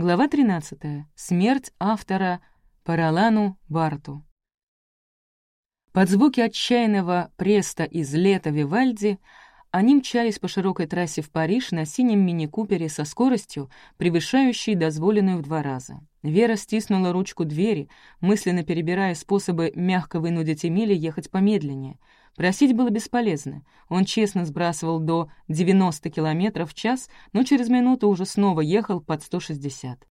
Глава 13. Смерть автора Паралану Барту. Под звуки отчаянного преста из лета Вивальди они мчались по широкой трассе в Париж на синем мини-купере со скоростью, превышающей дозволенную в два раза. Вера стиснула ручку двери, мысленно перебирая способы мягко вынудить Эмили ехать помедленнее. Просить было бесполезно. Он честно сбрасывал до 90 км в час, но через минуту уже снова ехал под 160.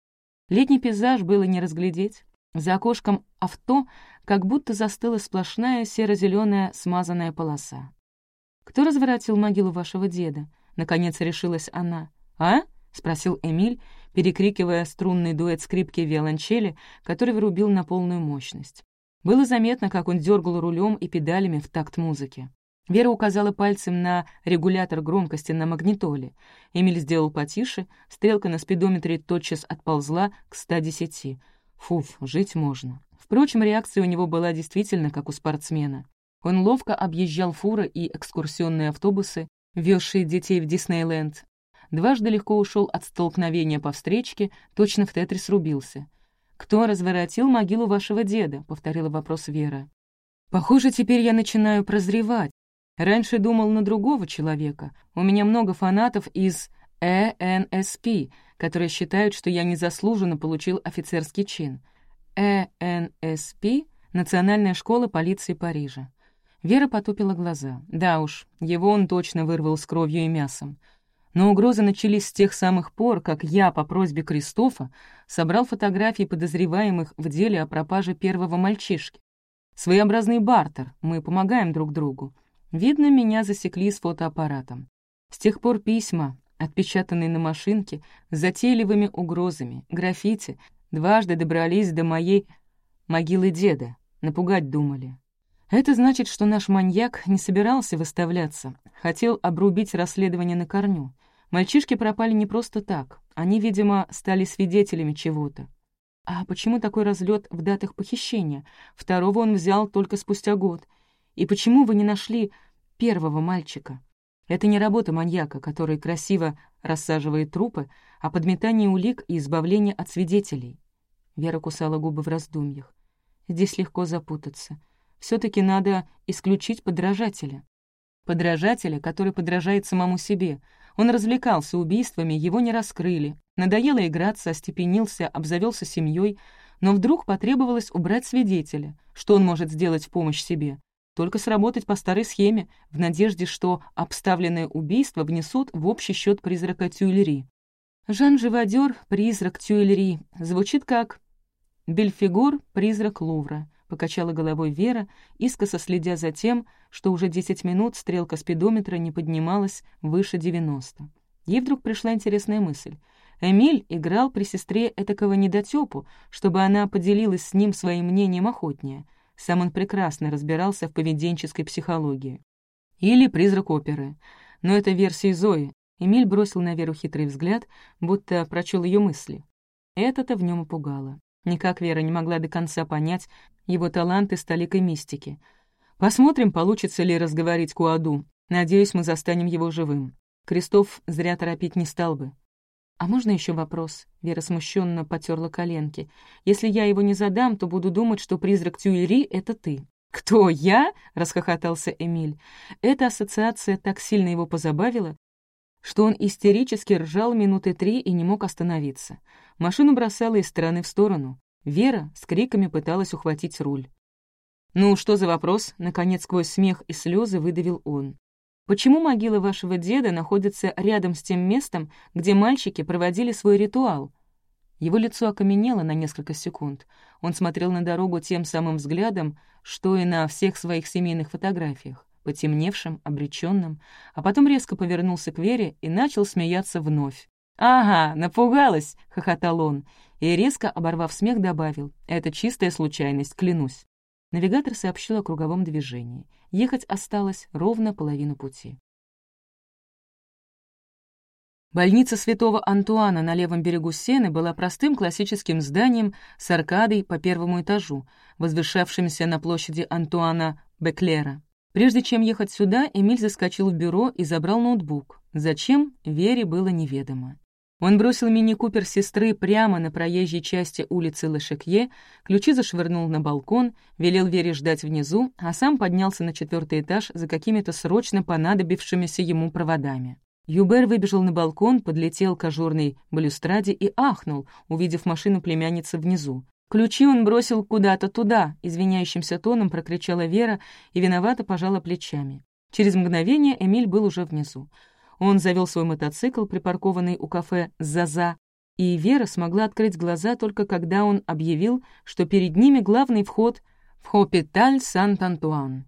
Летний пейзаж было не разглядеть. За окошком авто как будто застыла сплошная серо-зеленая смазанная полоса. «Кто разворотил могилу вашего деда?» — наконец решилась она. «А?» — спросил Эмиль, перекрикивая струнный дуэт скрипки и виолончели, который вырубил на полную мощность. Было заметно, как он дергал рулем и педалями в такт музыки. Вера указала пальцем на регулятор громкости на магнитоле. Эмиль сделал потише, стрелка на спидометре тотчас отползла к 110. Фуф, жить можно. Впрочем, реакция у него была действительно как у спортсмена. Он ловко объезжал фуры и экскурсионные автобусы, везшие детей в Диснейленд. Дважды легко ушел от столкновения по встречке, точно в тетрис рубился. «Кто разворотил могилу вашего деда?» — повторила вопрос Вера. «Похоже, теперь я начинаю прозревать. Раньше думал на другого человека. У меня много фанатов из ЭНСП, которые считают, что я незаслуженно получил офицерский чин. ЭНСП — Национальная школа полиции Парижа. Вера потупила глаза. Да уж, его он точно вырвал с кровью и мясом. Но угрозы начались с тех самых пор, как я, по просьбе Кристофа, собрал фотографии подозреваемых в деле о пропаже первого мальчишки. Своеобразный бартер, мы помогаем друг другу. Видно, меня засекли с фотоаппаратом. С тех пор письма, отпечатанные на машинке, с затейливыми угрозами, граффити, дважды добрались до моей могилы деда. Напугать думали. Это значит, что наш маньяк не собирался выставляться, хотел обрубить расследование на корню. Мальчишки пропали не просто так. Они, видимо, стали свидетелями чего-то. А почему такой разлет в датах похищения? Второго он взял только спустя год. И почему вы не нашли первого мальчика? Это не работа маньяка, который красиво рассаживает трупы, а подметание улик и избавление от свидетелей. Вера кусала губы в раздумьях. Здесь легко запутаться. все таки надо исключить подражателя. Подражателя, который подражает самому себе — он развлекался убийствами, его не раскрыли. Надоело играться, остепенился, обзавелся семьей, но вдруг потребовалось убрать свидетеля. Что он может сделать в помощь себе? Только сработать по старой схеме, в надежде, что обставленное убийство внесут в общий счет призрака Тюильри. Жан-живодер, призрак Тюильри. Звучит как Бельфигур, призрак Лувра. — покачала головой Вера, искоса следя за тем, что уже десять минут стрелка спидометра не поднималась выше девяносто. Ей вдруг пришла интересная мысль. Эмиль играл при сестре этакого недотёпу, чтобы она поделилась с ним своим мнением охотнее. Сам он прекрасно разбирался в поведенческой психологии. Или призрак оперы. Но это версия Зои. Эмиль бросил на Веру хитрый взгляд, будто прочел ее мысли. Это-то в нем пугало. Никак Вера не могла до конца понять его таланты с толикой мистики. Посмотрим, получится ли разговорить Куаду. Надеюсь, мы застанем его живым. Крестов зря торопить не стал бы. «А можно еще вопрос?» — Вера смущенно потерла коленки. «Если я его не задам, то буду думать, что призрак Тюильри — это ты». «Кто, я?» — расхохотался Эмиль. Эта ассоциация так сильно его позабавила, что он истерически ржал минуты три и не мог остановиться. Машину бросала из стороны в сторону. Вера с криками пыталась ухватить руль. «Ну, что за вопрос?» — наконец сквозь смех и слезы выдавил он. «Почему могила вашего деда находится рядом с тем местом, где мальчики проводили свой ритуал?» Его лицо окаменело на несколько секунд. Он смотрел на дорогу тем самым взглядом, что и на всех своих семейных фотографиях потемневшим, обреченным, а потом резко повернулся к Вере и начал смеяться вновь. «Ага, напугалась!» — хохотал он, и, резко оборвав смех, добавил. «Это чистая случайность, клянусь». Навигатор сообщил о круговом движении. Ехать осталось ровно половину пути. Больница святого Антуана на левом берегу Сены была простым классическим зданием с аркадой по первому этажу, возвышавшимся на площади Антуана Беклера. Прежде чем ехать сюда, Эмиль заскочил в бюро и забрал ноутбук. Зачем, Вере было неведомо. Он бросил мини-купер сестры прямо на проезжей части улицы Лешекье, ключи зашвырнул на балкон, велел Вере ждать внизу, а сам поднялся на четвертый этаж за какими-то срочно понадобившимися ему проводами. Юбер выбежал на балкон, подлетел к ажурной балюстраде и ахнул, увидев машину племянницы внизу. Ключи он бросил куда-то туда, извиняющимся тоном прокричала Вера и виновато пожала плечами. Через мгновение Эмиль был уже внизу. Он завел свой мотоцикл, припаркованный у кафе «Заза», и Вера смогла открыть глаза только когда он объявил, что перед ними главный вход в Хопиталь Сант-Антуан.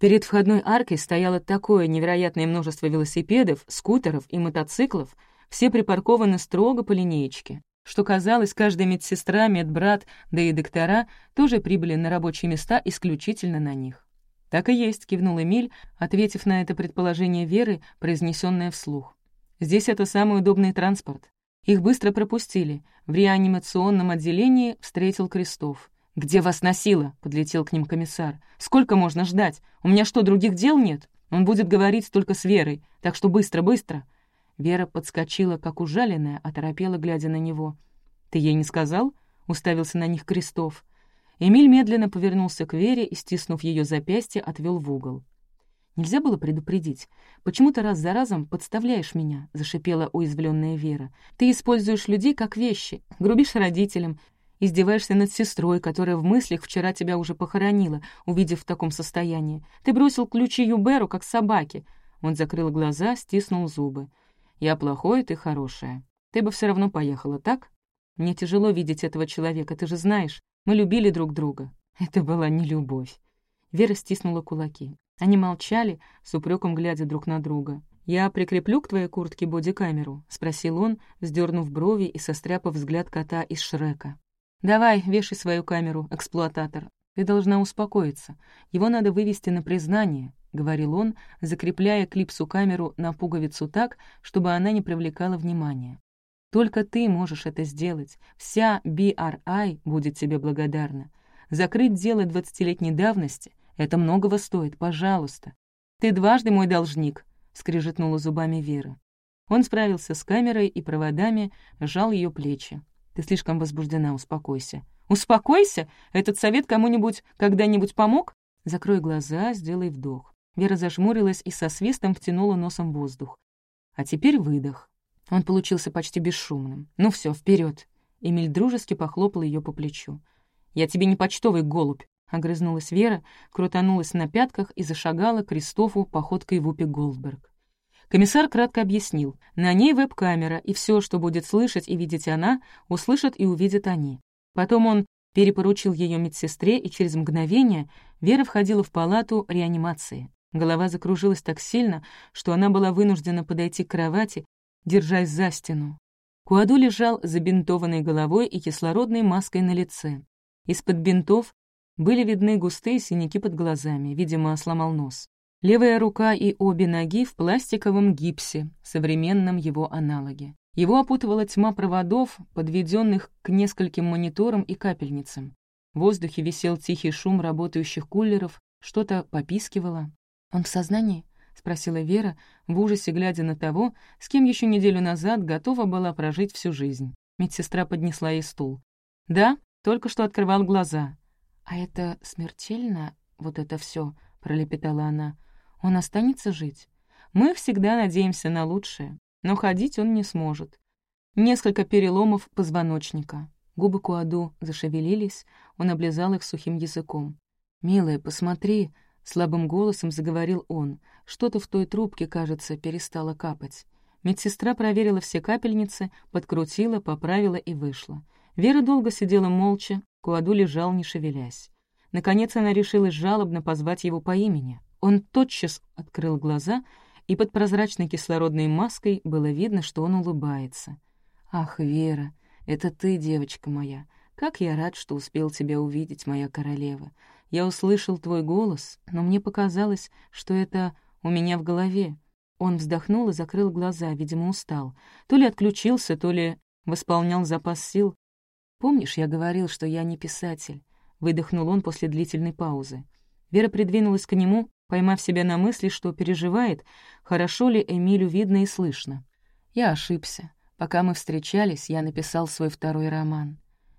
Перед входной аркой стояло такое невероятное множество велосипедов, скутеров и мотоциклов, все припаркованы строго по линеечке, что казалось, каждая медсестра, медбрат, да и доктора тоже прибыли на рабочие места исключительно на них. «Так и есть», — кивнул Эмиль, ответив на это предположение Веры, произнесенное вслух. «Здесь это самый удобный транспорт. Их быстро пропустили. В реанимационном отделении встретил Крестов. «Где вас носило?» — подлетел к ним комиссар. «Сколько можно ждать? У меня что, других дел нет? Он будет говорить только с Верой, так что быстро, быстро!» Вера подскочила, как ужаленная, оторопела, глядя на него. «Ты ей не сказал?» — уставился на них Крестов. Эмиль медленно повернулся к Вере и, стиснув ее запястье, отвел в угол. «Нельзя было предупредить. Почему ты раз за разом подставляешь меня?» — зашипела уязвленная Вера. «Ты используешь людей как вещи, грубишь родителям, издеваешься над сестрой, которая в мыслях вчера тебя уже похоронила, увидев в таком состоянии. Ты бросил ключи Юберу, как собаке». Он закрыл глаза, стиснул зубы. «Я плохой, ты хорошая. Ты бы все равно поехала, так? Мне тяжело видеть этого человека, ты же знаешь. Мы любили друг друга. Это была не любовь. Вера стиснула кулаки. Они молчали, с упреком глядя друг на друга. «Я прикреплю к твоей куртке бодикамеру?» — спросил он, сдернув брови и состряпав взгляд кота из Шрека. «Давай, вешай свою камеру, эксплуататор. Ты должна успокоиться. Его надо вывести на признание», — говорил он, закрепляя клипсу-камеру на пуговицу так, чтобы она не привлекала внимания. Только ты можешь это сделать. Вся BRI будет тебе благодарна. Закрыть дело двадцатилетней давности — это многого стоит, пожалуйста. Ты дважды мой должник, — скрежетнула зубами Вера. Он справился с камерой и проводами, сжал ее плечи. Ты слишком возбуждена, успокойся. Успокойся? Этот совет кому-нибудь когда-нибудь помог? Закрой глаза, сделай вдох. Вера зажмурилась и со свистом втянула носом воздух. А теперь выдох. Он получился почти бесшумным. «Ну все, вперед! Эмиль дружески похлопал ее по плечу. «Я тебе не почтовый голубь!» — огрызнулась Вера, крутанулась на пятках и зашагала к Кристофу походкой Вупи Голдберг. Комиссар кратко объяснил, на ней веб-камера, и все, что будет слышать и видеть она, услышат и увидят они. Потом он перепоручил ее медсестре, и через мгновение Вера входила в палату реанимации. Голова закружилась так сильно, что она была вынуждена подойти к кровати держась за стену. Куаду лежал забинтованной головой и кислородной маской на лице. Из-под бинтов были видны густые синяки под глазами, видимо, сломал нос. Левая рука и обе ноги в пластиковом гипсе, современном его аналоге. Его опутывала тьма проводов, подведенных к нескольким мониторам и капельницам. В воздухе висел тихий шум работающих кулеров, что-то попискивало. «Он в сознании?» — спросила Вера, в ужасе глядя на того, с кем еще неделю назад готова была прожить всю жизнь. Медсестра поднесла ей стул. «Да, только что открывал глаза». «А это смертельно, вот это все, пролепетала она. «Он останется жить? Мы всегда надеемся на лучшее, но ходить он не сможет. Несколько переломов позвоночника». Губы Куаду зашевелились, он облизал их сухим языком. «Милая, посмотри», — слабым голосом заговорил он. Что-то в той трубке, кажется, перестало капать. Медсестра проверила все капельницы, подкрутила, поправила и вышла. Вера долго сидела молча, Куаду лежал, не шевелясь. Наконец она решилась жалобно позвать его по имени. Он тотчас открыл глаза, и под прозрачной кислородной маской было видно, что он улыбается. «Ах, Вера, это ты, девочка моя! Как я рад, что успел тебя увидеть, моя королева! Я услышал твой голос, но мне показалось, что это у меня в голове. Он вздохнул и закрыл глаза, видимо, устал. То ли отключился, то ли восполнял запас сил. «Помнишь, я говорил, что я не писатель?» — выдохнул он после длительной паузы. Вера придвинулась к нему, поймав себя на мысли, что переживает, хорошо ли Эмилю видно и слышно. «Я ошибся. Пока мы встречались, я написал свой второй роман.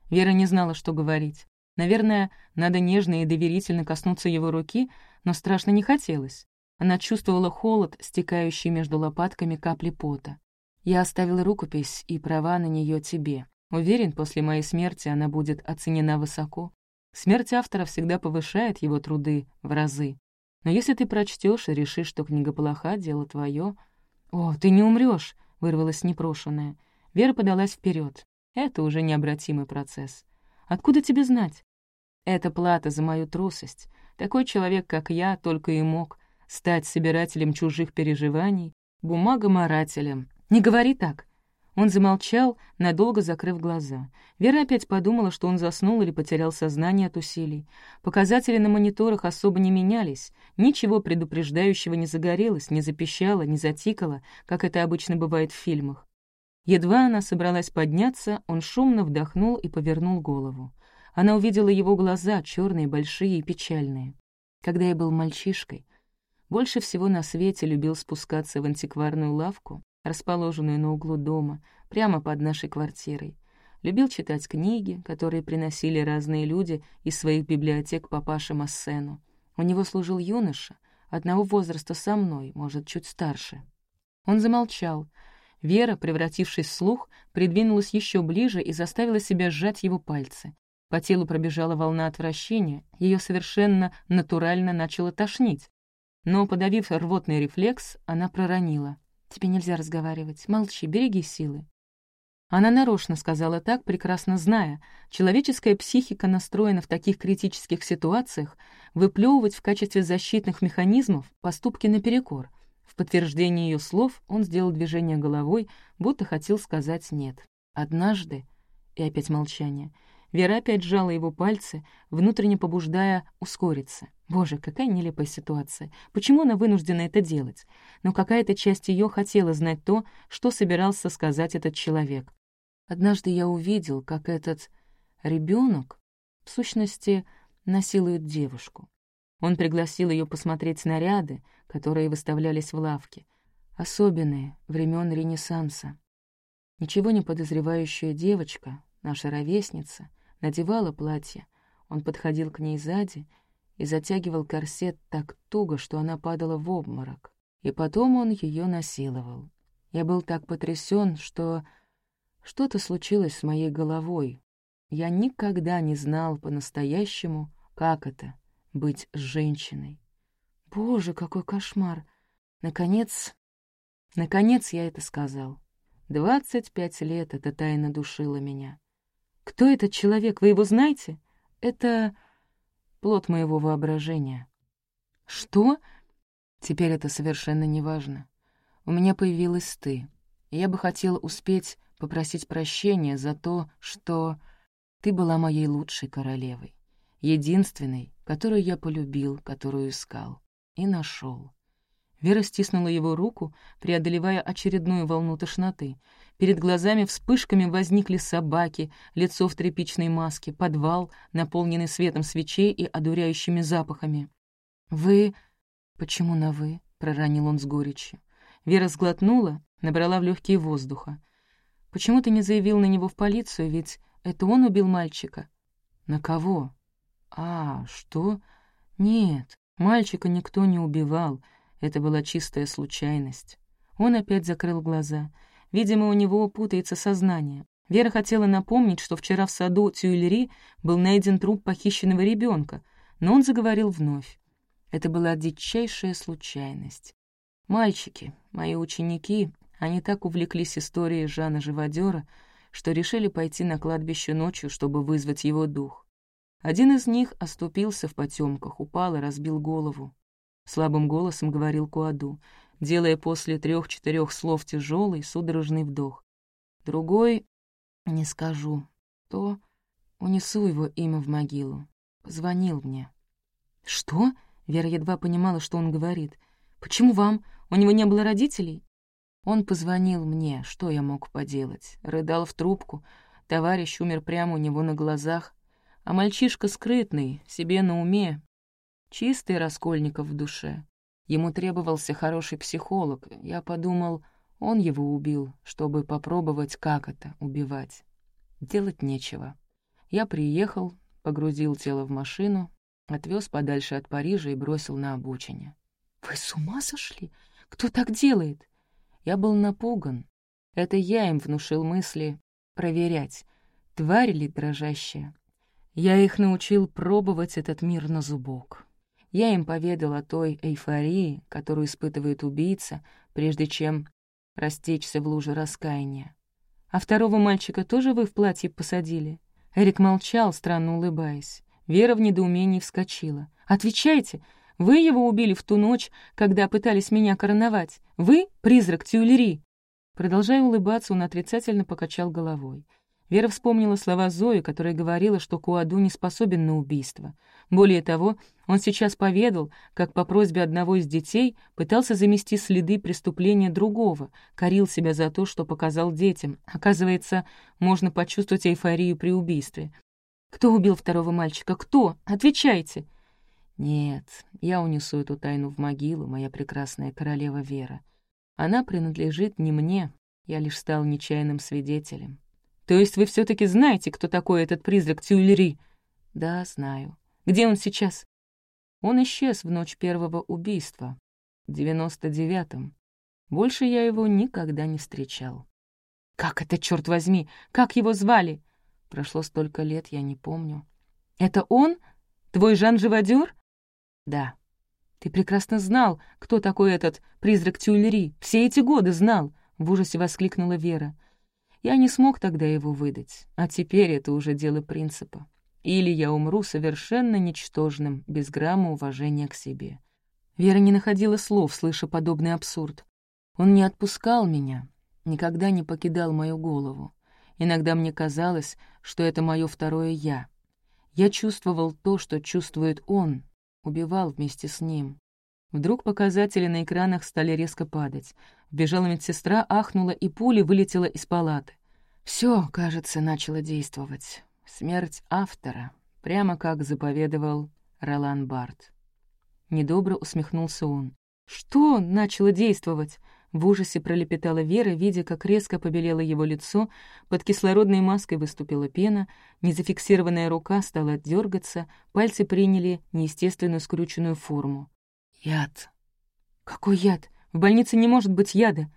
Вера не знала, что говорить. Наверное, надо нежно и доверительно коснуться его руки, но страшно не хотелось. Она чувствовала холод, стекающий между лопатками капли пота. «Я оставила рукопись и права на нее тебе. Уверен, после моей смерти она будет оценена высоко. Смерть автора всегда повышает его труды в разы. Но если ты прочтешь и решишь, что книга плоха, дело твое. «О, ты не умрешь, вырвалась непрошенная. Вера подалась вперед. Это уже необратимый процесс. Откуда тебе знать? Это плата за мою трусость. Такой человек, как я, только и мог стать собирателем чужих переживаний, бумагоморателем. Не говори так. Он замолчал, надолго закрыв глаза. Вера опять подумала, что он заснул или потерял сознание от усилий. Показатели на мониторах особо не менялись, ничего предупреждающего не загорелось, не запищало, не затикало, как это обычно бывает в фильмах. Едва она собралась подняться, он шумно вдохнул и повернул голову. Она увидела его глаза, черные, большие и печальные. Когда я был мальчишкой, больше всего на свете любил спускаться в антикварную лавку, расположенную на углу дома, прямо под нашей квартирой. Любил читать книги, которые приносили разные люди из своих библиотек папаше Массену. У него служил юноша, одного возраста со мной, может, чуть старше. Он замолчал. Вера, превратившись в слух, придвинулась еще ближе и заставила себя сжать его пальцы. По телу пробежала волна отвращения, ее совершенно натурально начало тошнить. Но, подавив рвотный рефлекс, она проронила. Тебе нельзя разговаривать. Молчи, береги силы». Она нарочно сказала так, прекрасно зная, человеческая психика настроена в таких критических ситуациях выплевывать в качестве защитных механизмов поступки наперекор. В подтверждение ее слов он сделал движение головой, будто хотел сказать «нет». Однажды, и опять молчание, Вера опять сжала его пальцы, внутренне побуждая ускориться. Боже, какая нелепая ситуация. Почему она вынуждена это делать? Но какая-то часть ее хотела знать то, что собирался сказать этот человек. Однажды я увидел, как этот ребенок, в сущности, насилует девушку. Он пригласил ее посмотреть снаряды, которые выставлялись в лавке, особенные, времен Ренессанса. Ничего не подозревающая девочка, наша ровесница, надевала платье. Он подходил к ней сзади и затягивал корсет так туго, что она падала в обморок. И потом он ее насиловал. Я был так потрясен, что что-то случилось с моей головой. Я никогда не знал по-настоящему, как это — быть женщиной. Боже, какой кошмар! Наконец, наконец я это сказал. Двадцать пять лет эта тайна душила меня. Кто этот человек, вы его знаете? Это плод моего воображения. Что? Теперь это совершенно неважно. У меня появилась ты, я бы хотела успеть попросить прощения за то, что ты была моей лучшей королевой, единственной, которую я полюбил, которую искал и нашел. Вера стиснула его руку, преодолевая очередную волну тошноты. Перед глазами вспышками возникли собаки, лицо в тряпичной маске, подвал, наполненный светом свечей и одуряющими запахами. «Вы...» «Почему на «вы»?» — проронил он с горечью. Вера сглотнула, набрала в легкие воздуха. «Почему ты не заявил на него в полицию, ведь это он убил мальчика?» «На кого?» «А, что?» «Нет, мальчика никто не убивал». Это была чистая случайность. Он опять закрыл глаза. Видимо, у него путается сознание. Вера хотела напомнить, что вчера в саду Тюильри был найден труп похищенного ребенка, но он заговорил вновь. Это была дичайшая случайность. Мальчики, мои ученики, они так увлеклись историей Жана Живодера, что решили пойти на кладбище ночью, чтобы вызвать его дух. Один из них оступился в потемках, упал и разбил голову слабым голосом говорил Куаду, делая после трех-четырех слов тяжелый, судорожный вдох. Другой, не скажу, то унесу его имя в могилу. Позвонил мне. «Что?» — Вера едва понимала, что он говорит. «Почему вам? У него не было родителей?» Он позвонил мне, что я мог поделать. Рыдал в трубку, товарищ умер прямо у него на глазах, а мальчишка скрытный, себе на уме, Чистый Раскольников в душе. Ему требовался хороший психолог. Я подумал, Он его убил, чтобы попробовать, как это — убивать. Делать нечего. Я приехал, погрузил тело в машину, отвез подальше от Парижа и бросил на обочине. «Вы с ума сошли? Кто так делает?» Я был напуган. Это я им внушил мысли проверять, тварь ли дрожащая. Я их научил пробовать этот мир на зубок. Я им поведал о той эйфории, которую испытывает убийца, прежде чем растечься в луже раскаяния. «А второго мальчика тоже вы в платье посадили?» Эрик молчал, странно улыбаясь. Вера в недоумении вскочила. «Отвечайте! Вы его убили в ту ночь, когда пытались меня короновать. Вы — призрак Тюлери!» Продолжая улыбаться, он отрицательно покачал головой. Вера вспомнила слова Зои, которая говорила, что Куаду не способен на убийство. Более того, он сейчас поведал, как по просьбе одного из детей пытался замести следы преступления другого, корил себя за то, что показал детям. Оказывается, можно почувствовать эйфорию при убийстве. «Кто убил второго мальчика? Кто? Отвечайте!» «Нет, я унесу эту тайну в могилу, моя прекрасная королева Вера. Она принадлежит не мне, я лишь стал нечаянным свидетелем. То есть вы все таки знаете, кто такой этот призрак Тюльри? Да, знаю. Где он сейчас? Он исчез в ночь первого убийства, в девяносто девятом. Больше я его никогда не встречал. Как это, черт возьми? Как его звали? Прошло столько лет, я не помню. Это он? Твой Жан-Живодер? Да. Ты прекрасно знал, кто такой этот призрак Тюльри. Все эти годы знал, — в ужасе воскликнула Вера. Я не смог тогда его выдать, а теперь это уже дело принципа. Или я умру совершенно ничтожным, без грамма уважения к себе. Вера не находила слов, слыша подобный абсурд. Он не отпускал меня, никогда не покидал мою голову. Иногда мне казалось, что это мое второе «я». Я чувствовал то, что чувствует он, убивал вместе с ним. Вдруг показатели на экранах стали резко падать. Вбежала медсестра, ахнула, и пуля вылетела из палаты. Все, кажется, начало действовать. Смерть автора, прямо как заповедовал Ролан Барт. Недобро усмехнулся он. «Что начало действовать?» В ужасе пролепетала Вера, видя, как резко побелело его лицо, под кислородной маской выступила пена, незафиксированная рука стала дергаться, пальцы приняли неестественную скрученную форму. Яд. Какой яд? В больнице не может быть яда.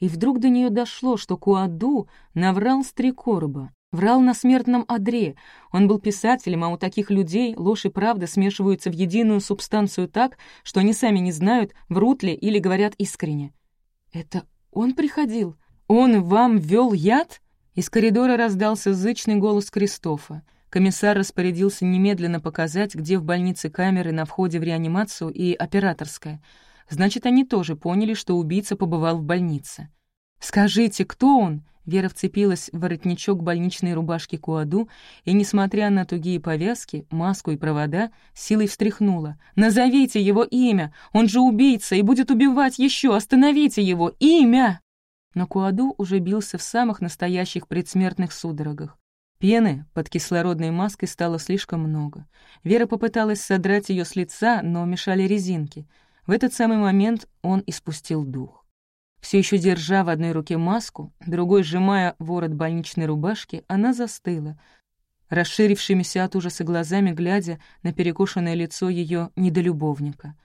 И вдруг до нее дошло, что Куаду наврал с три короба. Врал на смертном одре. Он был писателем, а у таких людей ложь и правда смешиваются в единую субстанцию так, что они сами не знают, врут ли или говорят искренне. «Это он приходил? Он вам ввел яд?» Из коридора раздался зычный голос Кристофа. Комиссар распорядился немедленно показать, где в больнице камеры на входе в реанимацию и операторская. Значит, они тоже поняли, что убийца побывал в больнице. «Скажите, кто он?» Вера вцепилась в воротничок больничной рубашки Куаду и, несмотря на тугие повязки, маску и провода, силой встряхнула. «Назовите его имя! Он же убийца и будет убивать еще! Остановите его! Имя!» Но Куаду уже бился в самых настоящих предсмертных судорогах. Пены под кислородной маской стало слишком много. Вера попыталась содрать ее с лица, но мешали резинки. В этот самый момент он испустил дух. Все еще держа в одной руке маску, другой сжимая ворот больничной рубашки, она застыла, расширившимися от ужаса глазами, глядя на перекошенное лицо ее недолюбовника.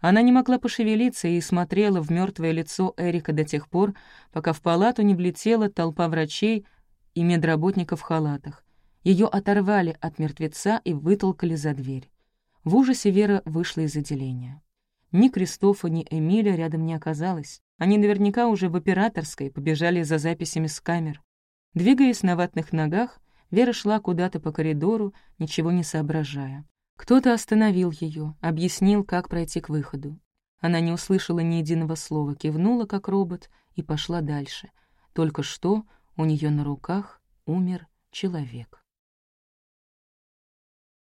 Она не могла пошевелиться и смотрела в мертвое лицо Эрика до тех пор, пока в палату не влетела толпа врачей, и медработника в халатах. Ее оторвали от мертвеца и вытолкали за дверь. В ужасе Вера вышла из отделения. Ни Кристофа, ни Эмиля рядом не оказалось. Они наверняка уже в операторской побежали за записями с камер. Двигаясь на ватных ногах, Вера шла куда-то по коридору, ничего не соображая. Кто-то остановил ее, объяснил, как пройти к выходу. Она не услышала ни единого слова, кивнула, как робот, и пошла дальше. Только что у нее на руках умер человек.